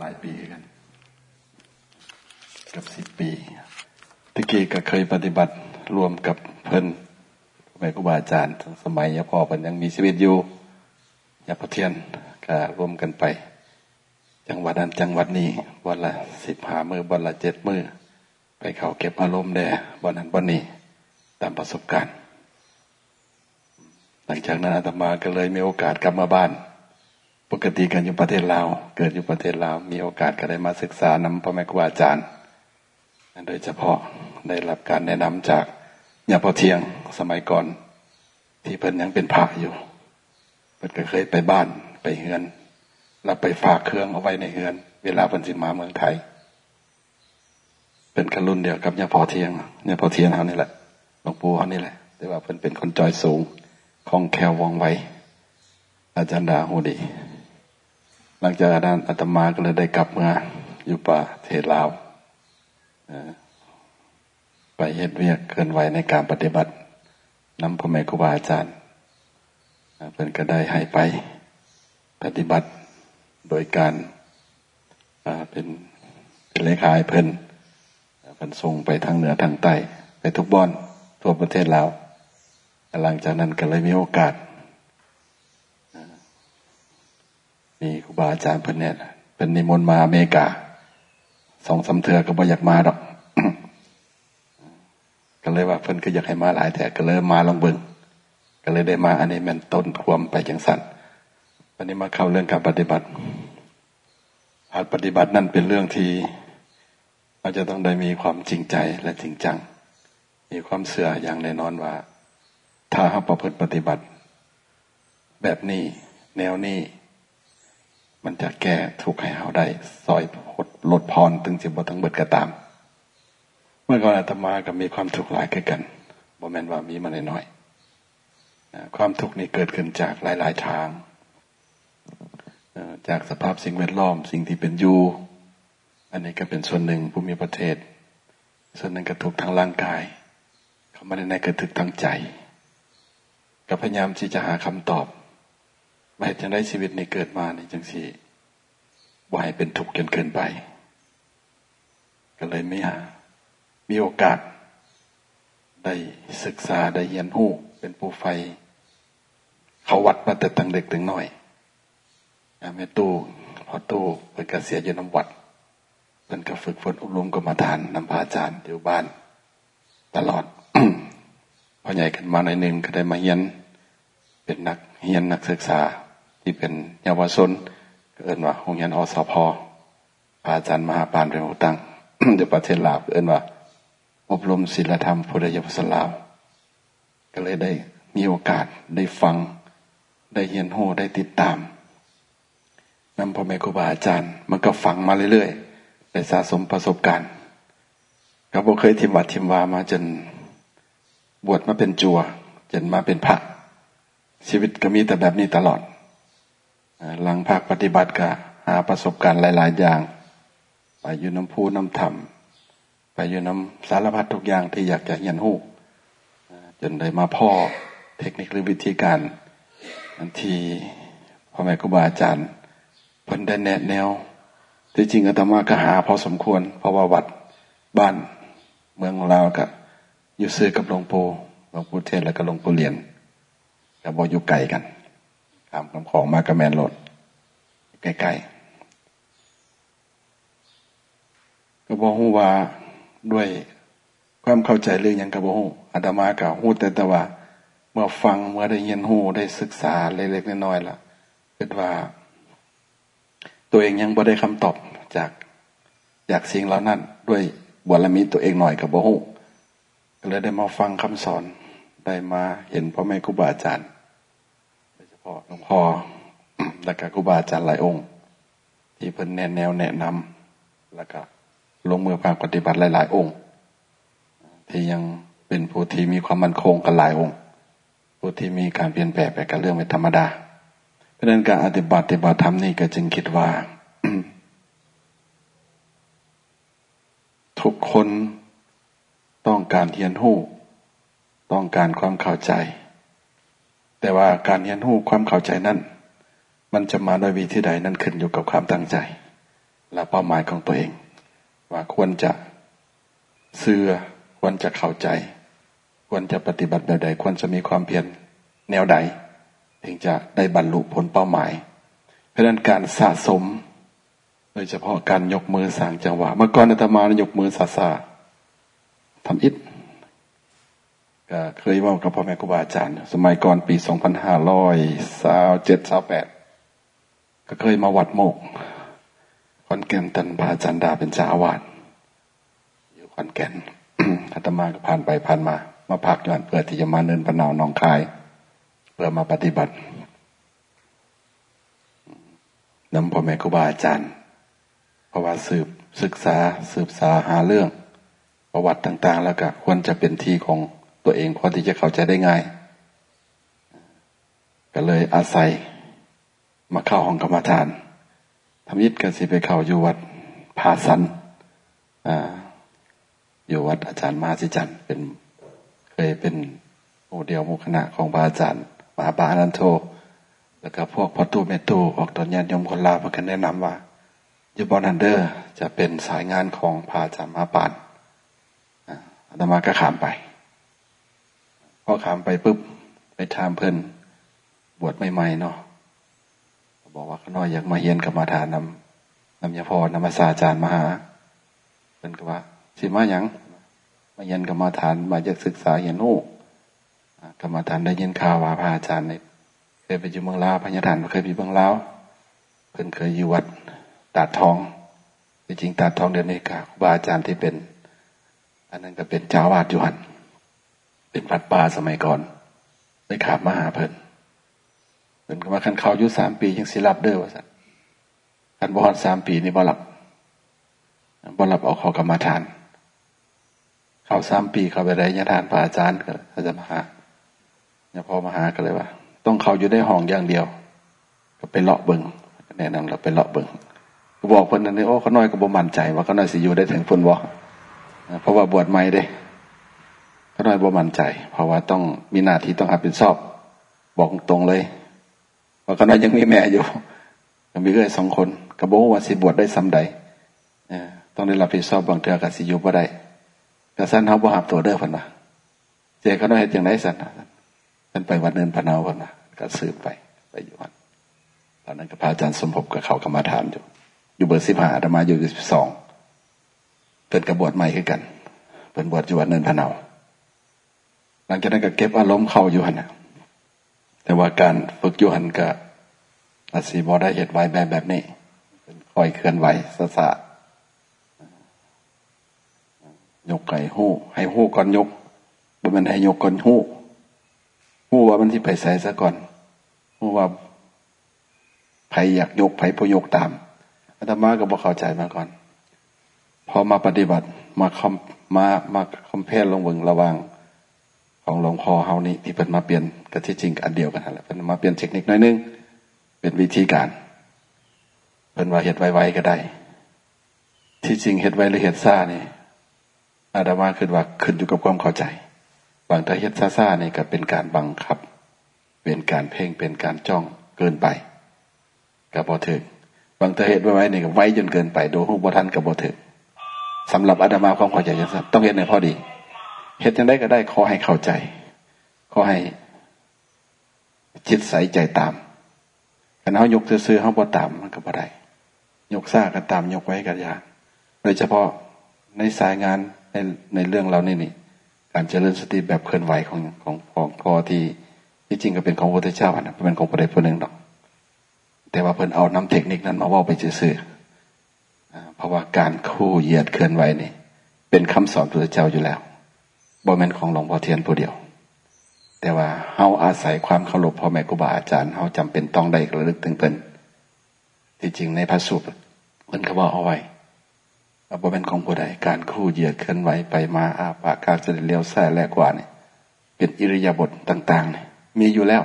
หลายปีกัน กับสิบปีตะกี้ก็เคยปฏิบัติรวมกับเพิ่นแม่ครูบาอาจารย์สมัยยพ่อเพิ่นยังมีชีวิตอยู่ยาพเทียนก็รวมกันไป จังหวัดนั้นจังหวัดนี้วันละสิบหามือวันละเจ็ดมือไปเขาเก็บอารมณ์แด่วันนั้นวันนี้ตามประสบการณ์ หลังจากนั้นอาตมาก็เลยมีโอกาสกลับมาบ้าน ปกติกันอยู่ประเทศลาว เกิดอยู่ประเทศลาว มีโอกาสก็ได้มาศึกษานำพ่อแม่ครูอาจารย์ โดยเฉพาะได้รับการแนะนำจากญาพอเทียงสมัยก่อน ที่เพิ่นยังเป็นพระอยู่เพิ่นก็เคยไปบ้านไปเฮือนแล้วไปฝากเครื่องเอาไว้ในเฮือน เวลาเพิ่นสิมาเมืองไทย เป็นกันรุ่นเดียวกับญาพอเทียงญาพอเทียงเขานี่แหละหลวงปู่เขานี่แหละ แต่ว่าเพิ่นเป็นคนจอยสูงคล่องแคล่วว่องไวอาจารย์ดาหูดี หลังจากนั้นอาตมาก็เลยได้กลับมาอยู่ป่าเทลาวไปเฮ็ดเวียกเกินไหวในการปฏิบัตินำพ่อแม่ครูบาอาจารย์เพิ่นก็ได้ให้ไปปฏิบัติโดยการเป็นเป็นเลขาเพิ่นเพิ่นส่งไปทางเหนือทางใต้ ไปทุกบ้อนทั่วประเทศลาวหลังจากนั้นก็เลยมีโอกาส มีครูบาอาจารย์เพิ่นเนี่ยเป็นนิมนต์มาอเมริกาสองสาเถือก็บ่อยากมาดอกก็เลยว่าเพิ่นก็อยากให้มาหลายแต่ก็เลยมาลองเบิงก็เลยได้มาอันนี้มันต้นความไปจังสันวันนี้มาเข้าเรื่องการปฏิบัติการปฏิบัตินั่นเป็นเรื่องที่มันจะต้องได้มีความจริงใจและจริงจัง มีความเสื่ออย่างแน่นอนว่า ถ้าเราประพฤติปฏิบัติ แบบนี้ แนวนี้ มันจะแก้ทุกข์ให้เราได้ซอยหดลดพรถึงสิบทั้งเบิดก็ตาม เมื่อก่อนอาตมาก็มีความทุกข์หลายเกิดกันบ่แม่นว่ามีมาน้อยๆความทุกข์นี้เกิดขึ้นจากหลาย ๆ ทางจากสภาพสิ่งแวดล้อมสิ่งที่เป็นอยู่อันนี้ก็เป็นส่วนหนึ่งผู้มีประเทศ ส่วนหนึ่งกระทุกทางร่างกาย เขาไม่ได้ในกระทึกทางใจ ก็พยายามที่จะหาคำตอบ ไม่จะได้ชีวิตในเกิดมาในจังสีวายเป็นทุกข์จนเกินไป ก็เลยไม่หา มีโอกาส ได้ศึกษาได้เรียนรู้เป็นผู้ไฟ เขาวัดมาแต่ตั้งเด็กถึงหน้อยแม่ตู้พอตู้เป็นกเกษียณอยู่น้ำวัดเป็นกระฝึกฝนอบรมกรรมฐานนำพาอาจารย์อยู่บ้าน ตลอดพอใหญ่ขึ้นมาหน่อยหนึ่งก็ได้มาเรียน เป็นนักเรียนนักศึกษา ที่เป็นเยาวชนเอินว่าโรงเรียนอสพอาจารย์มหาปานเป็นผู้ตั้งเดี๋ยวประเทศลาวเอินว่า อบรมศีลธรรมพุทธยศลาว ก็เลยได้มีโอกาสได้ฟังได้เรียนรู้ได้ติดตามนำพ่อแม่ครูบาอาจารย์ มันก็ฟังมาเรื่อยๆได้สะสมประสบการณ์ก็บ่เคยทิมวัดทิมวามาจนบวชมาเป็นจัวจนมาเป็นพระชีวิตก็มีแต่แบบนี้ตลอด หลังภาคปฏิบัติก็หาประสบการณ์หลาย ๆ อย่าง ไปอยู่น้ำพูน้ำธรรมไปอยู่น้ำสารพัดทุกอย่างที่อยากจะเรียนรู้จนได้มาพ่อเทคนิคหรือวิธีการที่พ่อแม่ครูบาอาจารย์เพิ่นได้แนะแนวที่จริงอาตมาก็หาพอสมควร เพราะว่าวัดบ้านเมืองของเราก็อยู่ซื้อกับหลวงปู่หลวงปู่เทศแล้วก็หลวงปู่เรียนกับบอยู่ไกลกัน คำคำของมากระแมนโหลดใกล้ๆก็บอกว่าด้วยความเข้าใจเรื่องยังกระบอกอาตมากับหูแต่แต่ว่า เมื่อฟังเมื่อได้ยินหูได้ศึกษาเล็กๆน้อยๆล่ะคิดว่า ตัวเองยังบ่ได้คำตอบจากจากสิ่งเหล่านั้น ด้วยบารมีตัวเองหน่อยกับบ่หูก็เลยได้มาฟังคำสอนได้มาเห็นพ่อแม่ครูบาอาจารย์ พ่อหลวงพ่อและก็ครูบาอาจารย์หลายองค์ ที่เพิ่นแนแนวแนะนำแล้วก็ลงมือภาคปฏิบัติหลาย ๆ องค์ ที่ยังเป็นผู้ที่มีความมั่นคงกันหลายองค์ ผู้ที่มีการเปลี่ยนแปลงไปกับเรื่องไม่ธรรมดา เพราะนั้นการปฏิบัติปฏิบัติธรรมนี่ก็จึงคิดว่า ทุกคนต้องการเรียนรู้ ต้องการความเข้าใจ แต่ว่าการเรียนรู้ความเข้าใจนั้นมันจะมาโดยวิธีใดนั่นขึ้นอยู่กับความตั้งใจ และเป้าหมายของตัวเอง ว่าควรจะเสื่อควรจะเข้าใจ ควรจะปฏิบัติแบบใดควรจะมีความเพียรแนวใดถึงจะได้บรรลุผลเป้าหมาย เพราะนั้นการสะสม โดยเฉพาะการยกมือสางจังหวะ เมื่อก่อนอาตมายกมือสาสาทำอิฐ เคยว่ากับพ่อแม่ครูบาอาจารย์ สมัยก่อนปีสองพันห้าร้อยสาวเจ็ดสาวแปดก็เคยมาวัดโมกคอนแก่นตันพระอาจารย์ดาเป็นจ้าอาวาสอยู่คอนแก่นอาตมาก็ผ่านไปผ่านมา มาพักย้อนเพื่อที่จะมาเนินพนาวหนองคาย เพื่อมาปฏิบัตินำพ่อแม่ครูบาอาจารย์ เพราะว่าสืบศึกษาสืบสาหาเรื่อง ประวัติต่าง ๆ แล้วก็ควรจะเป็นที่ของ ตัวเองพอที่จะเข้าใจได้ง่าย ก็เลยอาศัยมาเข้าห้องกรรมฐานทำยิดกันสิไปเข้าอยู่วัดผาสันอ่าอยู่วัดอาจารย์มาสิจันเป็นเคยเป็นโอเดียวมุคณะของพระอาจารย์มหาปานันโท แล้วก็พวกพ่อตู้แม่ตู้พวกตอนญาติโยมคนลาพื่อกันแนะนำว่ายูบอนันเดอร์จะเป็นสายงานของพระอาจารย์มาปานอาตมาก็ขามไป อขามไปปุ๊บไปถามเพิ่นบวชใหม่ๆเนาะบอกว่าขน้อยอยากมาเฮียนกับมาทานนำนำยาพรนำมาสาจารย์มหาเพิ่นก็ว่าสิมาอย่างมาเฮียนกับมาทานมาจะศึกษาเฮียนโอ้กรรมาฐานได้ยินข่าวว่าพระอาจารย์เนี่ยเคยไปอยู่เมืองลาวพญาฐานเคยไปเมืองลาวเพิ่นเคยอยู่วัดตาดทองจริงตาดทองเดือนนี้กาครูบาอาจารย์ที่เป็น อันนั้นก็เป็นเจ้าวาดอยู่หัน ป็นวัดป่าสมัยก่อน ได้ขาบมาหาเพิ่นเพิ่นก็ว่าคันเขาอยู่สามปียังสิรับเด้อว่าสันคันบอดสามปีนี่บ่หลับบ่หลับเอาเขากรรมาฐาน เขาสามปีเขาไปได้ยาทานพระอาจารย์ก็เขาจะมาหาเนี่ยพอมาหาก็เลยว่า ต้องเขาอยู่ได้ห้องอย่างเดียว ก็ไปเลาะเบิงแนะนำเราไปเลาะเบิงก็บอกคนนั้นนี่โอ้เขาน้อยก็บ่มั่นใจ ว่าเขาน้อยสิอยู่ได้ถึงพุ่นบ่เพราะว่าบวชใหม่เด้ น้อยบ่มั่นใจ เพราะว่าต้องมีหน้าที่ต้องรับผิดชอบ บอกตรงเลยว่าก็น้อยยังมีแม่อยู่ยังมีเอื้อยสองคนกระโบว่าสิบวชได้ซ้ำใดต้องได้รับผิดชอบบางเทือกับสิอยู่บ่ได้กระสั้นเขาบ่หับตัวเด้อพันนะเจ๊ก็น้อยเห็นอย่างไรสันท่านไปวัดเนินพนาวพันนะก็สืบไปไปอยู่วันตอนนั้นก็พระอาจารย์สมภพกับเขากรรมาฐานอยู่ อยู่เบอร์สิบห้าธรรมาอยู่สิบสองเป็นกระบวดใหม่ขึ้นกันเป็นบวชอยู่วัดเนินพนาว หลังจากนั้นก็เก็บอารมณ์เข้าอยู่หันแต่ว่าการฝึกอยู่หันก็อาศีบอได้เหตุไว้แบบแบบนี้เป็นคอยเคลื่อนไหวสะสะยกไก่หู้ให้หู้ก่อนยกบ่มันให้ยกก่อนหู้หู้ว่ามันที่ไปใส่ซะก่อนหู้ว่าไผอยากยกไผพยกตามอาตมาก็บอกเข้าใจมาก่อน พอมาปฏิบัติมาคอมมามาคอมเพลลงเวงระวัง ของหลวงพ่อเฮานี่ที่เป็นมาเปลี่ยนกับที่จริงอันเดียวกันแหละเป็นมาเปลี่ยนเทคนิคน้อยนึงเป็นวิธีการเป็นว่าเหตุไวๆก็ได้ ที่จริงเหตุไวหรือเหตุซ่านี่อาดามาคือว่าขึ้นอยู่กับความเข้าใจบางทีเหตุซ่าซ่านี่ก็เป็นการบังคับ เป็นการเพ่งเป็นการจ้องเกินไปกับบ่ถึงบางทีเหตุไว้นี่ก็ไว้จนเกินไป โดยหูบ่ทันกับบ่ถึงสำหรับอาดามาความเข้าใจยังต้องเห็นในพอดี เหตุยังได้ก็ได้ขอให้เข้าใจ ขอให้จิตใสใจตามกันเขายกซื้อเขาบ่ตามมันก็บ่ได้ยกซ่ากันตามยกไว้กันยากโดยเฉพาะในสายงานในในเรื่องเรานี่นี่ การเจริญสติแบบเคลื่อนไหวของของของพอที่ที่จริงก็เป็นของพระพุทธเจ้านะเป็นของพระใดพระหนึ่งดอก แต่ว่าเพิ่นเอาน้ำเทคนิคนั้นมาว่าไปซื่อเพราะว่าการคู่เหยียดเคลื่อนไหวนี่ เป็นคำสอนพระเจ้าอยู่แล้ว บ่แม่นของหลวงพ่อเทียนผู้เดียว แต่ว่าเฮาอาศัยความเคารพพ่อแม่ครูบาอาจารย์เฮาจำเป็นต้องได้ระลึกถึงเพิ่นที่จริงในพระสูตรเพิ่นก็บอกเอาไว้บ่เป็นของผู้ใดการคู่เหยียดเคลื่อนไหวไปมาอาปากการเสด็จเลี้ยวซ้ายแลกว่านี่เป็นอิริยาบถต่างๆนี่มีอยู่แล้ว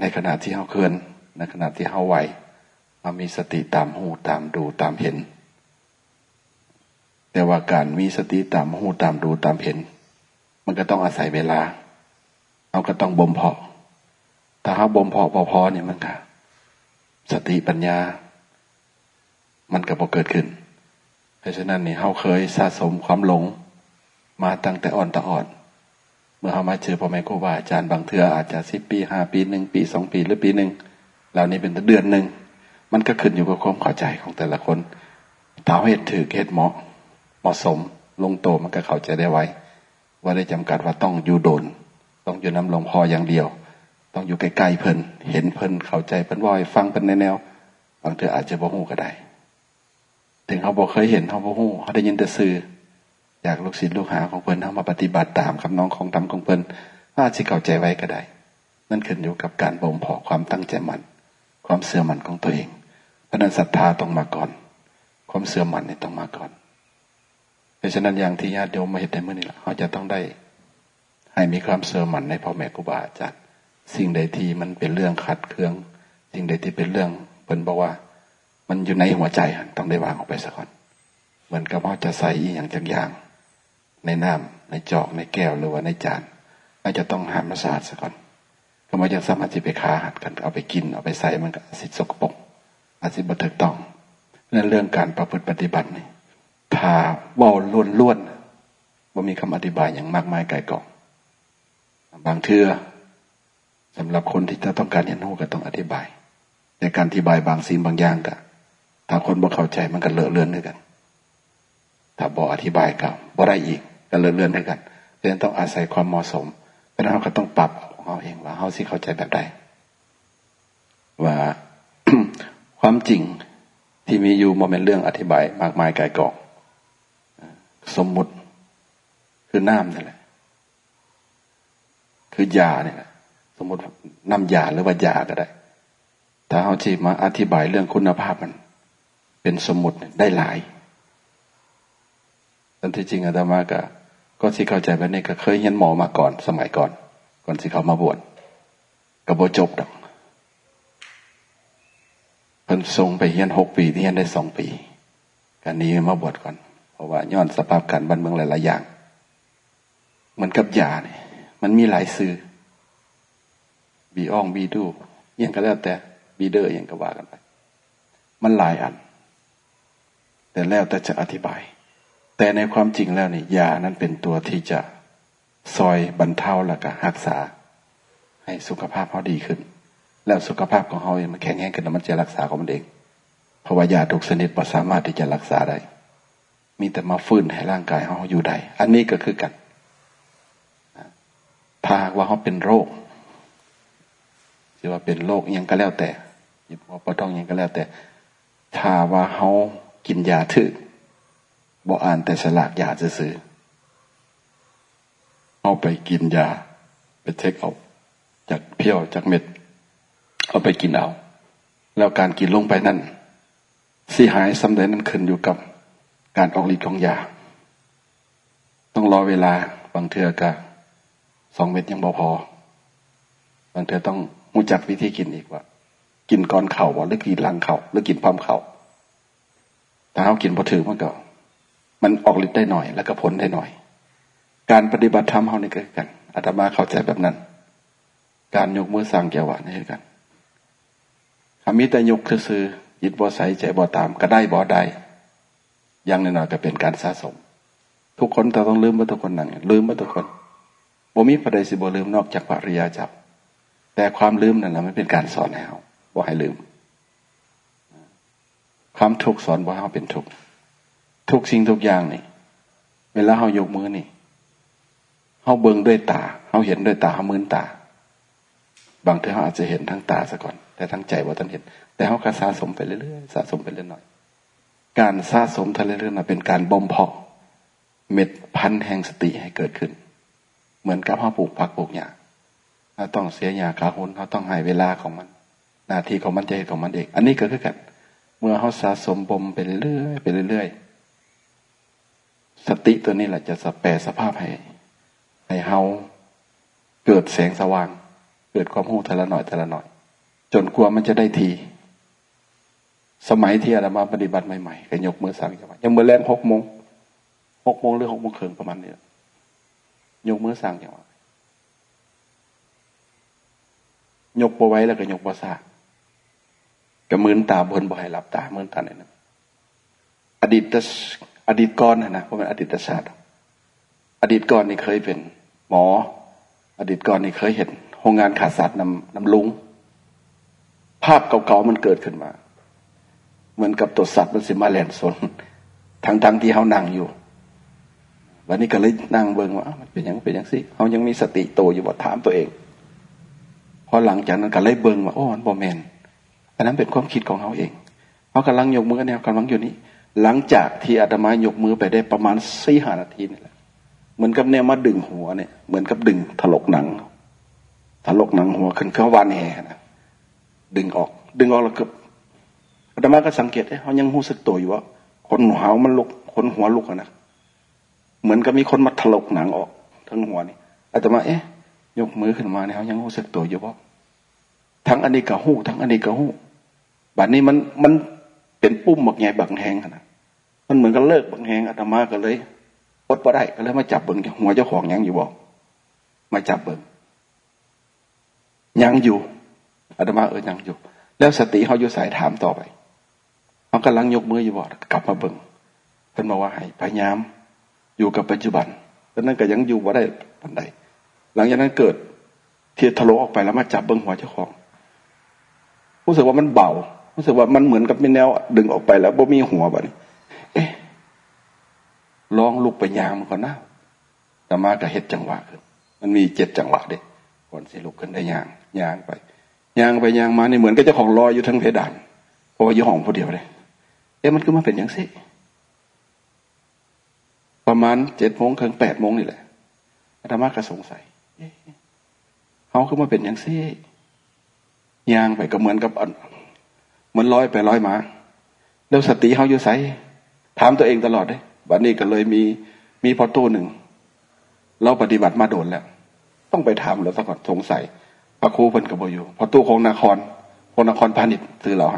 ในขณะที่เฮาเคลื่อนในขณะที่เฮาไหวมามีสติตามหูตามดูตามเห็น แต่ว่าการมีสติตามหูตามดูตามเห็น มันก็ต้องอาศัยเวลาเราก็ต้องบ่มเพาะถ้าเขาบ่มเพาะพอๆเนี่ยมันก็สติปัญญา มันก็บ่เกิดขึ้น เพราะฉะนั้นนี่เขาเคยสะสมความหลง มาตั้งแต่อ่อนตะอ่อน เมื่อเขามาเจอพ่อแม่ครูบาอาจารย์บางเทืออาจจะสิบปีห้าปีหนึ่งปีสองปีหรือปีหนึ่งเหล่านี้เป็นเดือนหนึ่งมันก็ขึ้นอยู่กับความเข้าใจของแต่ละคนถ้าเหตุถือเหตุเหมาะ มาะสมลงโตมันก็เข้าใจได้ไว้ ว่าได้จำกัดว่าต้องอยู่โดน ต้องอยู่น้ำลงพออย่างเดียว ต้องอยู่ใกล้ๆเพิ่นเห็นเพิ่นเข้าใจเพิ่นว่าฟังเพิ่นในแนวบางเทืออาจจะบ่หูก็ได้ ถึงเขาบอกเคยเห็นเขาบ่หูเขาได้ยินแต่สื่ออยากลูกศิษย์ลูกหาของเพิ่นเขามาปฏิบัติตามคำน้องของธรรมของเพิ่นอาจจะเข้าใจไว้ก็ได้ นั่นขึ้นอยู่กับการบ่มเพาะความตั้งใจมัน ความเสื่อมันของตัวเองเพราะนั้นศรัทธาต้องมาก่อน ความเสื่อมันนี่ต้องมาก่อน ราะฉะนั้นอย่างที่ญาติโยมมาเห็นในเมื่อนี้เขาจะต้องได้ ให้มีความเสื่อมันในพ่อแม่ครูบาอาจารย์สิ่งใดที่มันเป็นเรื่องขัดเคือง สิ่งใดที่เป็นเรื่องเพิ่นบอกว่า มันอยู่ในหัวใจต้องได้วางออกไปสักก่อนเหมือนกับว่าจะใส่อีอย่างจังอย่าง ในน้ำในจอกในแก้วหรือว่าในจานเราจจะต้องหามสะอาดสักก่อนก็ไมาจะสามารถจะไปค้าหัดกันเอาไปกินเอาไปใส่มันก็สิสกปรกอาสิบัตรต้องนั่นเรื่องการประพฤติปฏิบัตินี่ ถ้าว่าล้วนล้วนว่ามีคำอธิบายอย่างมากมายไกลกองบางเทือสำหรับคนที่จะต้องการเรียนรู้ก็ต้องอธิบายแต่การอธิบายบางสิ่งบางอย่างก็ถ้าคนบ่เข้าใจมันก็เลอะเลือนด้วยกัน ถ้าบอกอธิบายก็บ่ได้อีกก็เลอะเลือนด้วยกันดังนั้นต้องอาศัยความเหมาะสมเพราะนั้นเราก็ต้องปรับของเราเองว่าเขาสิเข้าใจแบบใดว่าความจริงที่มีอยู่มันเป็นเรื่องอธิบายมากมายไกายกอง สมมุติ คือน้ำนี่แหละ คือยาเนี่ยสมมติน้ำยาหรือว่ายาก็ได้ ถ้าเขาจีมาอธิบายเรื่องคุณภาพมัน เป็นสมมติได้หลายแตอนที่จริงอาตมาก็ก็ที่เข้าใจแบบนี้ก็เคยเห็นหมอมาก่อน สมัยก่อน ก่อนที่เขามาบวชกระโบจบดอกเพิ่นทรงไปเฮียนหกปีที่เฮียนได้สองปีการนี้มาบวชก่อน เพราะว่าย้อนสภาพการบ้านเมืองหลาย ๆ อย่าง เหมือนกับยาเนี่ยมันมีหลายซื้อบีอ่องบีดูอย่างก็แล้วแต่บีเดอร์อย่างก็ว่ากันไป มันหลายอัน แต่แล้วแต่จะอธิบาย แต่ในความจริงแล้วเนี่ยานั้นเป็นตัวที่จะซอยบรรเทาและก็รักษา ให้สุขภาพเขาดีขึ้น แล้วสุขภาพของเขาเองมันแข็งแรงขึ้นแล้วมันจะรักษาของมันเองเพราะว่ายาทุกชนิดไม่สามารถที่จะรักษาได้ มีแต่มาฟื้นให้ร่างกายเขาอยู่ได้อันนี้ก็คือกันถ้าว่าเขาเป็นโรคจะว่าเป็นโรคยังก็แล้วแต่หยิบว่าปต้องยังก็แล้วแต่ ถ้าว่าเขากินยาถึกบกอ่านแต่สลากยาจะซื้อเอาไปกินยา ไปเทคเอาจากเพี้ยวจากเม็ด เอาไปกินเอา แล้วการกินลงไปนั่นสีหายสำเร็จนั้นขึ้นอยู่กับ การออกฤทธิ์ของยา ต้องรอเวลาบางเทือกะสองเม็ดยังบ่พอบางเทือต้องมูจักวิธีกินอีกว่า กินก่อนเข่าหรือกินหลังเข่าหรือกินพร้อมเข่าถ้าเขากินพอถือมันก็มันออกฤทธิ์ได้หน่อย แล้วก็ผลได้หน่อย การปฏิบัติธรรมเขานี่ก็กันอาตมาเข้าใจแบบนั้น การยกมือสั่งแกวะนี่คือกันคำมิแต่ยกคือยิดบ่ใสใจบ่ตามก็ได้บ่ได้ ยังน้อยๆก็เป็นการสะสม ทุกคนเราต้องลืมว่าทุกคนนั่งลืมว่าทุกคนบ่มีประเดสิบ่ลืมนอกจากปริยาจับ แต่ความลืมนั่นแหละไม่เป็นการสอนให้เราบ่ให้ลืม ความทุกข์สอนบ่ให้เราเป็นทุกข์ทุกสิ่งทุกอย่างนี่ เวลาเรายกมือนี่เขาเบิ่งด้วยตาเขาเห็นด้วยตาเขามือนตา บางทีเขาอาจจะเห็นทั้งตาซะก่อน แต่ทั้งใจว่าท่านเห็น แต่เขาก็สะสมไปเรื่อยๆสะสมไปเรื่อยๆ การสะสมทะเลเรื่อยๆเป็นการบ่มเพาะ เม็ดพันธุ์แห่งสติให้เกิดขึ้น เหมือนกับเขาปลูกผักปลูกหญ้าเราต้องเสียยาขาหุนเขาต้องให้เวลาของมัน หน้าที่ของมันจะเหของมันเอง อันนี้เก็คือกัน เมื่อเขาสะสมบ่มไปเรื่อยไปเรื่อยสติตัวนี้แหละจะสแปรสภาพให้ให้เฮาเกิดแสงสว่าง เกิดความหูทละหน่อยทละหน่อย จนกลัวมันจะได้ที สมัยที่อาตมาปฏิบัติใหม่ๆก็ยกมือสั่งจังหวะยังมือแรงหกโมงหกโมงหรือหกโมงครึ่งประมาณนี้ยกมือสั่งจังหวะยกบวไว้แล้วก็ยกบวซากระมือนตาบนบ่ให้หลับตาเมือนตาเนี่ยนะอดีตอดีตก่อนนะเพราะมันอดีตศาสตร์อดีตก่อนนี่เคยเป็น หมอ อดีตก่อนนี่เคยเห็นโรงงานขาดสัตว์นำนำลุง ภาพเก่าๆมันเกิดขึ้นมา เหมือนกับตัวสัตว์มันสิมาแหลนสนทั้งที่เขานั่งอยู่ วันนี้ก็เลยนั่งเบิ่งว่ามันเป็นยังเป็นยังสิเขายังมีสติโตอยู่บ่ถามตัวเองพอหลังจากนั้นก็เลยเบิ่งว่าโอ้มันบอแมนอันนั้นเป็นความคิดของเขาเองเขากำลังยกมือแนวกำลังอยู่นี้ หลังจากที่อาตมายกมือไปได้ประมาณสี่ห้านาทีนี่แหละเหมือนกับเนี่ยมาดึงหัวเนี่ยเหมือนกับดึงถลกหนังถลกหนังหัวขึ้นเข้าวานแหนะดึงออก ดึงออกแล้วก็ อาตมาก็สังเกตเขายังรู้สึกตัวอยู่ว่าคนหัวมันลุกคนหัวลุกนะเหมือนกับมีคนมาถลกหนังออกทั้งหัวนี่อาตมาเอ๊ะยกมือขึ้นมาเนี่ยเขายังรู้สึกตัวอยู่ว่าทั้งอันนี้กะหู้ทั้งอันนี้กะหู้บัดนี้มันมันเป็นปุ่มบักใหญ่บักแหงขนาดมันเหมือนกับเลิกบักแหงอาตมาก็เลยอดปะได้ก็เลยมาจับเบิ้งหัวเจ้าของยังอยู่บอกมาจับเบิ้งยังอยู่อาตมาเออยังอยู่ แล้วสติเขาอยู่สายถามต่อไป เขากำลังยกมืออยู่บอกกลับมาเบิ้งเพิ่นบอกว่าให้พยายาม อยู่กับปัจจุบันตอนนั้นก็ยังอยู่ว่าได้ปันใดหลังจากนั้นเกิดเทียทะลุออกไปแล้วมาจับเบิ้งหัวเจ้าของรู้สึกว่ามันเบารู้สึกว่ามันเหมือนกับมีแนว ดึงออกไปแล้วบ่มีหัวแบบนี้เอ๊ะลองลุกไปยามก่อนนะแต่มากับเฮ็ดจังหวะขึ้นมันมีเจ็ดจังหวะเด็ก่อนสิลุกขึ้นได้ยางยางไปยางไปยางมานี่เหมือนกับเจ้าของลอยอยู่ทั้งเพดานเพราะว่าอยู่ห้องผู้เดียวเลย อ๊ะมันก็มาเป็นอย่างสิประมาณเจ็ดโมงถึงแปดโมงนี่แหละอาตมาก็สงสัยเขาคือมาเป็นอย่างซี่ยางไปก็เหมือนกับเหมือนลอยไปลอยมา แล้วสติเขาอยู่ใสถามตัวเองตลอดเลยวันนี้ก็เลยมีมีพอตู้หนึ่ง เราปฏิบัติมาโดนแล้ว ต้องไปถามแล้วสักก่อนสงสัยพระครูเพิ่นกับบอยู่พอตู้ของนครคนครพาณิชย์ซื้อเรา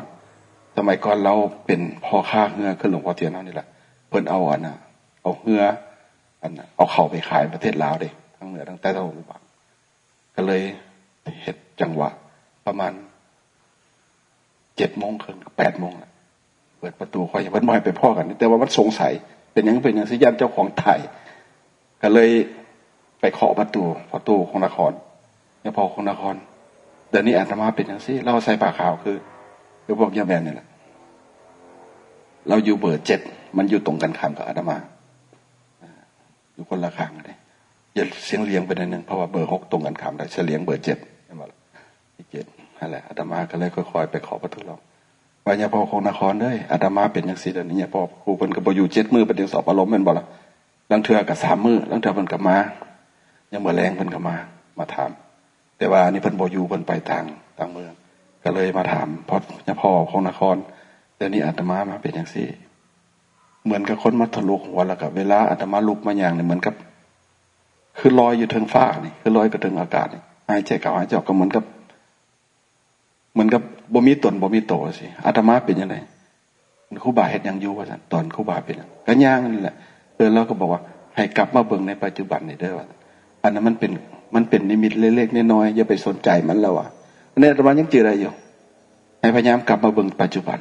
สมัยก่อนเราเป็นพ่อค้าเงือขึ้นหลวงพ่อเทียนนั่นนี่แหละเพิ่นเอาอันน่ะ เอาเงืออันเอาเข่าไปขายประเทศลาวเด็ทั้งเหนือทั้งใต้ทั้งตะวันออกก็เลยเห็ดจังหวะ ประมาณเจ็ดโมงครึ่งแปดโมงเปิดประตูคอยวันบ่อยไปพ่อกัน แต่ว่ามันสงสัย เป็นยังเป็นย่างสิยันเจ้าของไทยก็เลยไปเคาะประตูประตูของนครเนี่ยพอของนครเดี๋ยวนี้อาตมาเป็นอย่างสิเราใส่ปากขาวคือคือพวกยาแบนนี่แหละ เราอยู่เบอร์เจ็ดมันอยู่ตรงกันข้ามกับอาตมาอยู่คนละข้างเลยอย่าเสียงเลี้ยงไปนิดนึงเพราะว่าเบอร์หกตรงกันข้ามได้เฉลียงเบอร์เจ็ดใช่ไหมล่ะเจ็ดนั่นแหละอาตมาก็เลยค่อยๆไปขอประตูเราวายาพ่อคงนครด้วยอาตมาเป็นย่างสี่เดือนนี้พ่อครูเพิ่นก็บอยู่เจ็ดมือเป็นเดียงสอบอารมณ์เป็นบ่ละลังเทือกับสามมือลังเทือเพิ่นกับมายังเมื่อแรงเพิ่นกับมา มาถาม แต่ว่านี่เพิ่นบอยู่เพิ่นไปต่างต่างเมือง ก็เลยมาถามพ่อยาพ่อคงนคร เดี๋ยวนี้อาตมามาเป็นอย่างสี่เหมือนกับคนมาทะลุหัวแล้วกับเวลาอาตมาลุกมาอย่างเนี่ยเหมือนกับ คือลอยอยู่ถึงฟ้านี่คือลอยกระถึงอากาศนี่หายใจกับหายใจออกก็เหมือนกับ เหมือนกับบ่มีตนบ่มีโตสิอาตมาเป็นยังไงครูบาเห็นยังอยู่ว่าตอนครูบาเป็นก็ย่างนั่แหละเออเราก็บอกว่า ให้กลับมาเบิ่งในปัจจุบันนี่เด้อว่าอันนั้นมันเป็นมันเป็นนิมิตเล็กๆน้อยๆอย่าไปสนใจมันแล้วอะเนี่ยอาตมายังเจออะไรอยู่ให้พยายามกลับมาเบิ่งปัจจุบัน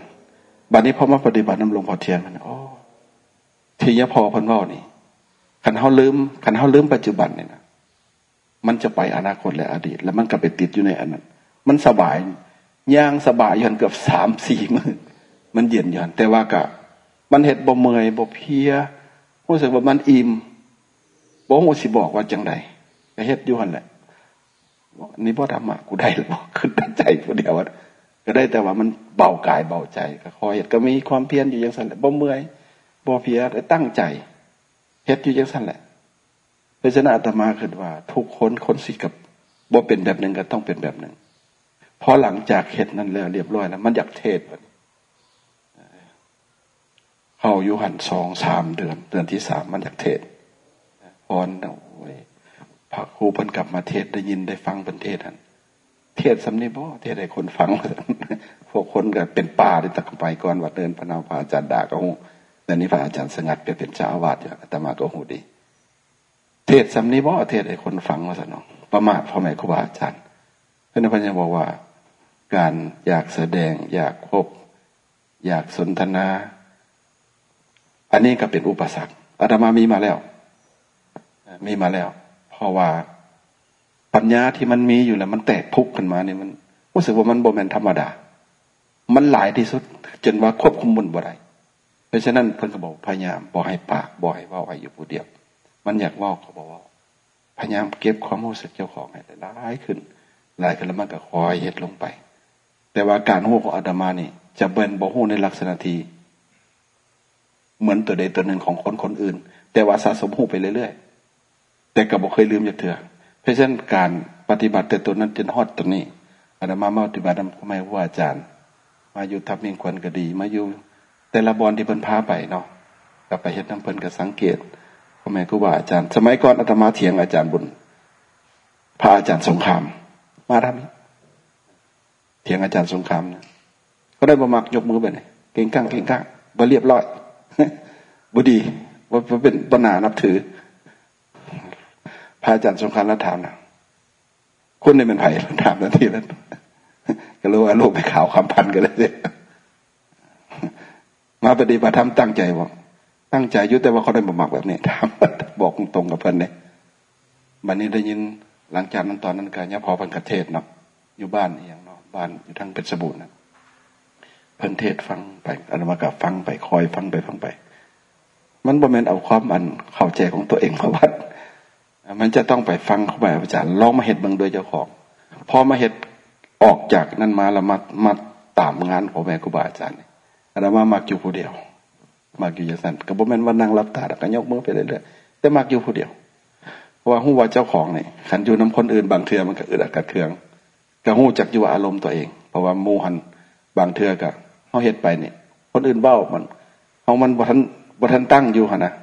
บัดนี้พอมาปฏิบัติน้ำลงพอเทียนมันอ๋อทีนี้พอพันว่านี่ขันเขาลืมขันเขาลืมปัจจุบันเนี่ยนะมันจะไปอนาคตและอดีต แล้วมันก็ไปติดอยู่ในอันนั้น มันสบายย่างสบายยันเกือบสามสี่มือมันเย็นยันแต่ว่ากะมันเห็ดบ่เมยบ่เพียรู้สึกว่ามันอิ่มบ่โหสิบอกว่าจังใดก็เฮ็ดอยู่หันแหละนี่พ่อธรรมะกูได้หรือเปล่ขึ้นใจผู้เดียว ก็ได้แต่ว่ามันเบากายเบาใจก็คอยเห็ดก็มีความเพียรอยู่อย่างสั้นแหละบ่เมื่อยบ่เพียแต่ตั้งใจเฮ็ดอยู่อย่างสั้นแหละเพราะฉะนั้นอาตมาคิดว่า ทุกคนคนสิกับบ่เป็นแบบหนึ่งก็ต้องเป็นแบบหนึ่งพอหลังจากเห็ดนั้นแล้วเรียบร้อยแล้ว มันอยากเทศมันเขาอยู่หันสองสามเดือน เดือนที่สามมันอยากเทศพรโอ้ยพระครูเพิ่นกลับมาเทศได้ยินได้ฟังเป็นเทศอัน เทศสำนีบ่เทศให้คนฟังพวกคนก็เป็นป่าที่ตะกไปก่อนวัดเดินพระนามพระอาจารย์ด่าก็หูแต่นี้พระอาจารย์สงัดไปเป็นเจ้าอาวาสอยู่ตมาก็หูดี เทศสำนีบ่เทศให้คนฟังว่าสนองประมาทพ่อแม่ครูบาอาจารย์พื่อนพยังบอกว่า การอยากแสดง อยากพบ อยากสนทนา อันนี้ก็เป็นอุปสรรคอาตมามีมาแล้ว มีมาแล้ว เพราะว่า ปัญญาที่มันมีอยู่แล้วมันแตกพุกขึ้นมาเนี่ยมันรู้สึกว่ามันโบแมนธรรมดา มันหลายที่สุด จนว่าควบคุมมันบ่ได้เพราะฉะนั้นเพิ่นก็บอกพยายามบอกให้ปากบอกให้ว่าไว้อยู่ผู้เดียว มันอยากว่าเขาบอกว่าพยายามเก็บความรู้สึกเจ้าของให้หลายขึ้นหลายขึ้นแล้วมันก็คอยเฮ็ดลงไป แต่ว่าการหูของอาตมานี่ จะเบินบ่หูในลักษณะที่เหมือนตัวใดตัวหนึ่งของคนคนอื่น แต่ว่าสะสมหูไปเรื่อยๆแต่ก็บอกเคยลืมจากเถื่อ เพราะฉะนั้นการปฏิบัติแต่ตัวนั้นจนฮอดตัวนี้อาตมามาปฏิบัติทำไมว่าอาจารย์ มาอยู่ทับมิงควันก็ดี มาอยู่ แต่ละบอลที่เพิ่นพาไปเนาะก็ไปเห็นน้ำเพิ่นก็สังเกตพ่อแม่ครูบาอาจารย์ สมัยก่อนอาตมาเถียงอาจารย์บุญพระอาจารย์สงคราม มาทำเถียงอาจารย์สงครามนะก็ได้ประมักยกมือไปเลยเก่งก้างเก่งก้างบ่เรียบร้อยบุดีว่าเป็นปัญหานับถือ ระอาจารย์สงครามแล้วถามนะคุณเนี่ยเป็นไผ่ถามนาทีนั้นก็รู้ว่าโลกไปข่าวคำพันกันเลย มาปฏิบัติธรรมตั้งใจว่าตั้งใจยุแต่ว่าเขาได้บมักแบบนี้ถามบอกตรงกับเพื่อนเนี่ยวันนี้ได้ยินหลังจากนั้นตอนนั้นการยะพอพันกเทศเนาะอยู่บ้านอย่างเนาะบ้านอยู่ทางเป็นสบู่นะเพิ่นเทศฟังไปอนุมากับฟังไปคอยฟังไปฟังไป มันบ่แมนเอาความอันเข้าใจของตัวเองมาวัด มันจะต้องไปฟังเข้าไปอาจารย์ลองมาเห็ดบางโดยเจ้าของ พอมาเห็ดออกจากนั้นมาล้วมามาตามงานของแม่ครูบาอาจารย์อาตมามักอยู่ผู้เดียว มักอยู่อย่างนั้นก็บ่แม่นว่านั่งรับตาแล้วก็ยกมือไปเรื่อยๆแต่มักอยู่ผู้เดียวเพราะว่าหูว่าเจ้าของเนี่ยขันอยู่น้ำคนอื่นบางเทือมันก็อึดอัดกัดเคืองก็หูจักอยู่อารมณ์ตัวเอง เพราะว่ามูหันบางเทือก็เขาเห็ดไปเนี่ยคนอื่นเบ้ามันเอามันบ่ทันบ่ทันตั้งอยู่หนะ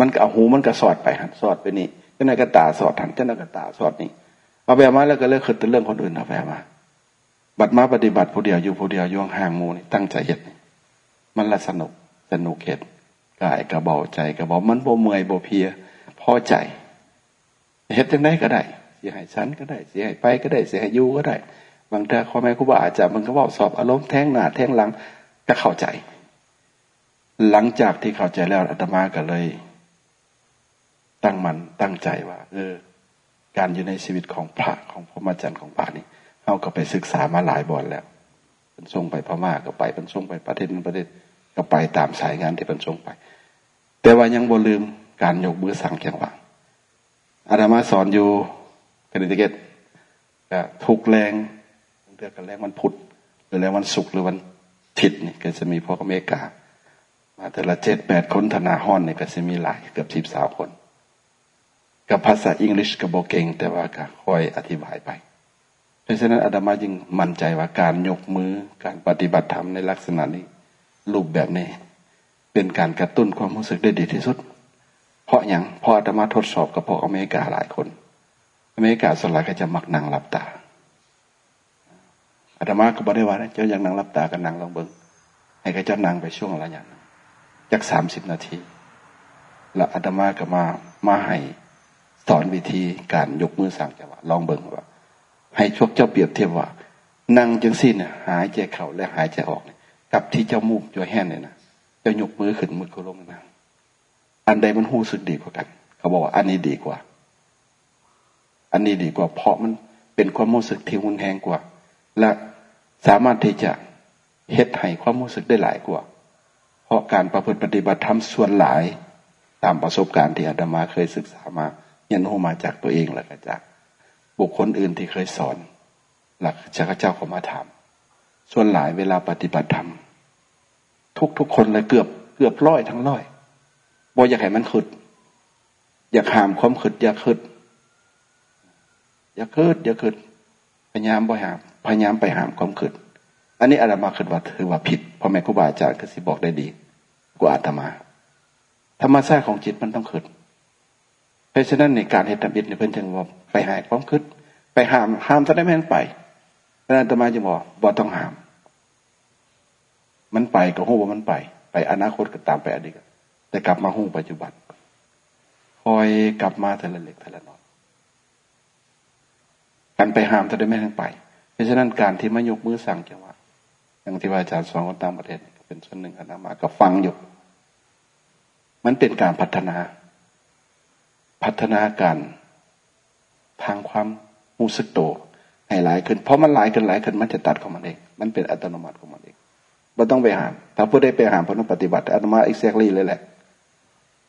มันก็เอาหูมันก็สอดไปหันสอดไปนี่ นายก็ตาสอดหันเจ้านากตาสอดนี่เอาแบบมาแล้วก็เลิกคิดแต่เรื่องคนอื่นเอาแบบมา บัดมาปฏิบัติผู้เดียวอยู่ผู้เดียวอยู่ห่างมูนี่ตั้งใจเห็ดมันละสนุกสนุกเห็ดกายกระเบาใจกระเบามันโบเมื่อยโบเพียพอใจเห็ดยังไงก็ได้เสียหายชั้นก็ได้เสียหายไปก็ได้เสียหายยูก็ได้ บางทีพ่อแม่ครูบาอาจารย์มันก็บอกสอบอารมณ์แท่งหน้าแท่งหลังก็เข้าใจ หลังจากที่เข้าใจแล้วอาตมาก็เลย ตั้งมันตั้งใจว่า เออ การอยู่ในชีวิตของพระของพระมาจันของพระนี่เราก็ไปศึกษามาหลายบอนแล้วเป็นส่งไปพม่าก็ไปเป็นส่งไปประเทศนั้นประเทศก็ไปตามสายงานที่เป็นส่งไป แต่ว่ายังบ่ลืมการยกมือสั่งแข่งหวังอาตมาสอนอยู่คณิตเกตทุกแรงเดือนกันแรงวันพุธหรือแรงวันศุกร์หรือวันทิศนี่ก็จะมีพวกอเมริกา มาแต่ละเจ็ดแปดคนธนาห้อนนี่ก็จะมีหลายเกือบสิบสาวคน กับภาษาอังกฤษกับโบเกงแต่ว่าก็คอยอธิบายไป เพราะฉะนั้นอาดามาจึงมั่นใจว่าการยกมือการปฏิบัติธรรมในลักษณะนี้ รูปแบบนี้ เป็นการกระตุ้นความรู้สึกได้ดีที่สุด เพราะอย่างพออาตมาทดสอบกับพวกอเมริกาหลายคน อเมริกาส่วนใหญ่ก็จะมักนั่งหลับตาอาตมาก็บอกได้ว่าเจ้าอย่างนั่งรับตากันนั่งลองเบิ้งให้กับเจ้านั่งไปช่วงละอย่างจากสามสิบนาที แล้วอาตมาก็มามาให้ สอนวิธีการยกมือสั่งจังหวะลองเบิ้งว่า ให้ชกเจ้าเปรียบเทียบว่า นั่งจังสิ้นหายใจเข่าและหายใจออกกับที่เจ้ามูบจอยแห้งเนี่ยนะจะยกมือขึ้นมือก็ลงนะอันใดมันหู้สึกดีกว่ากัน เขาบอกว่าอันนี้ดีกว่า อันนี้ดีกว่า เพราะมันเป็นความรู้สึกที่หุนแหงกว่า และสามารถที่จะเฮ็ดให้ความรู้สึกได้หลายกว่า เพราะการประพฤติปฏิบัติธรรมส่วนหลาย ตามประสบการณ์ที่อาตมาเคยศึกษามา รียนรู้มาจากตัวเองและก็จาก บุคคลอื่นที่เคยสอน หลักจากเจ้าขามาถามส่วนหลายเวลาปฏิบัติธรรม ทุกทุกคนเลยเกือบเกือบร้อยทั้งร้อยบออยากให้มันขึ้นอยากหามความขึ้นอยากขึ้นอยากขึ้นอยากขึ้นพยายามบ่หามพยายามไปหามความคิดอันนี้อาตมาคิดว่าถือว่าผิดพ่อแม่ครูบาอาจารย์ก็สิบอกได้ดีกว่าอาตมา ธรรมชาติของจิตมันต้องคิด เพราะฉะนั้นในการเหตุธรรมอิฐเนี่ยเพิ่นจึงว่าไปหายความคิดไปหามห้ามจะได้แม่นไปแล้วอาตมาจะบอกบ่ต้องหาม มันไปก็หูว่ามันไป ไปอนาคตก็ตามไปอดีตแต่กลับมาหูปัจจุบันคอยกลับมาแต่ละเล็กแต่ละน้อยกันไปห้ามจะได้ไม่ทั้งไป เพราะฉะนั้นการที่มายกมือสั่งจังหวะอย่างที่ว่าอาจารย์สอนคนต่างประเทศเป็นส่วนหนึ่งคณะมาก็ฟังอยู่ มันเป็นการพัฒนา พัฒนาการทางความรู้สึกโตให้หลายขึ้น เพราะมันหลายขึ้นหลายขึ้นมันจะตัดของมันเอง มันเป็นอัตโนมัติของมันเองเราต้องไปหามถ้าผู้ได้ไปหามพระนุปฏิบัติอัตมาอีกแซกลี่เลยแหละ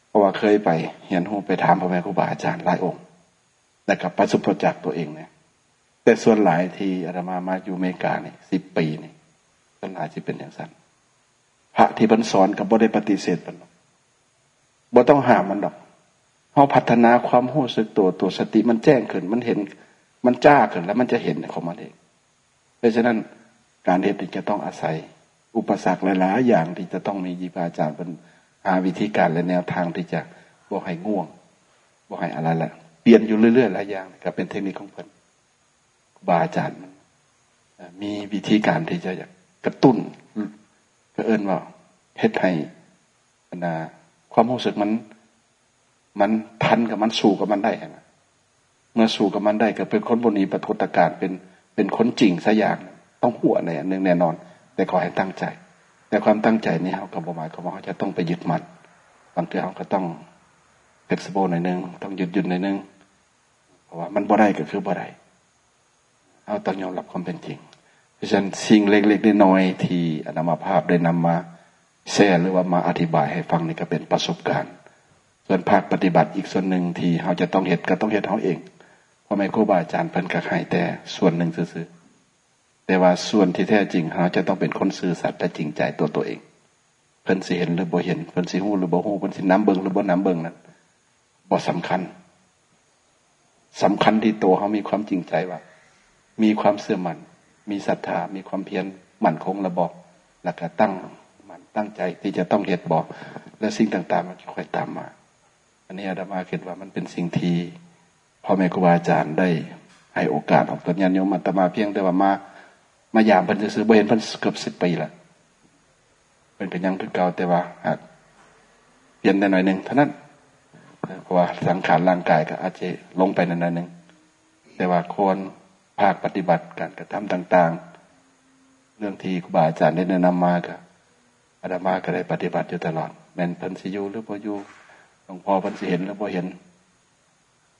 เพราะว่าเคยไปเห็นหูไปถามพ่อแม่ครูบาอาจารย์หลายองค์แต่กับประสบประจักษ์ตัวเองเนี่ย แต่ส่วนหลายที่อาตมามาอยู่อเมริกาเนี่ยสิบปีเนี่ยส่วนหลายจะเป็นอย่างสั้นพระที่บรรสอนกับบ่ได้ปฏิเสธมันบ่ต้องหามมันดอก เขาพัฒนาความรู้สึกตัวตัวสติมันแจ้งขึ้น มันเห็นมันจ้าขึ้นแล้วมันจะเห็นของมันเองเพราะฉะนั้นการเรียนจะต้องอาศัย อุปสรรคหลายๆอย่างที่จะต้องมียีบาอาจารย์เป็นหาวิธีการและแนวทางที่จะบอกให้ง่วงบอกให้อะไรละเปลี่ยนอยู่เรื่อยๆหลายอย่างก็เป็นเทคนิคของเพิ่นบาอาจารย์มีวิธีการที่จะกระตุ้นก็เอิญว่าเฮ็ดให้นะความรู้สึกมัน มันทันกับมันสู้กับมันได้ไหมเมื่อสู้กับมันได้ก็เป็นคนบนีปทุตการเป็นเป็นคนจริงสัอย่างต้องหัวในอันหนึ่งแน่นอน แต่ขอให้ตั้งใจ แต่ความตั้งใจนี้เขากับหมายเขาว่าเขาจะต้องไปยึดมันบางทีเขาก็ต้องเอ็กซ์โบหน่อยนึงต้องหยุดหยุดหน่อยนึงเพราะว่ามันบ่ได้ก็คือบ่ได้เอาต้องยอมรับความเป็นจริงราะฉะนั้นสิ่งเล็กๆน้อยๆที่อนามาภาพได้นำมาแชร์หรือว่ามาอธิบายให้ฟังนี่ก็เป็นประสบการณ์ ส่วนภาคปฏิบัติอีกส่วนหนึ่งที่เขาจะต้องเห็นก็ต้องเห็นเขาเองเพราะไม่ครูบาอาจารย์เพิ่นกระให้แต่ส่วนหนึ่งซื่อแต่ว่าส่วนที่แท้จริงเขาจะต้องเป็นคนซื่อสัตย์และจริงใจตัวตัวเอง เพิ่นสิเห็นหรือบ่เห็นเพิ่นสิหูหรือบ่หูเพิ่นสิน้ำเบิงหรือบ่น้ำเบิงนั้นบ่สำคัญสำคัญที่ตัวเขามีความจริงใจว่า มีความเสื่อมันมีศรัทธามีความเพียรมั่นคงระบอกแล้วก็ตั้งมันตั้งใจที่จะต้องเหตุบอก และสิ่งต่างๆ มันจะค่อยตามมา นนี้อาตมาคิดว่ามันเป็นสิ่งที่พ่อแม่ครูบาอาจารย์ได้ให้โอกาสของตัวญาณโยมอาตมาเพียงแต่ว่ามามายามเพิ่นซื้อเห็นเพิ่นเกือบสิบปีละเป็นเป็นยังคือเก่าแต่ว่าหากเปลี่ยนได้หน่อยหนึ่งเท่านั้นเพราะว่าสังขารร่างกายก็อาจจะลงไปนานๆหนึ่งแต่ว่าควรภาคปฏิบัติการกระทำต่าง ๆ เรื่องที่ครูบาอาจารย์ได้แนะนำมาก็อาดามาก็ได้ปฏิบัติอยู่ตลอดแม่นพันสิยูหรือพอยู หลวงพ่อพันสิเห็นแล้วพอเห็น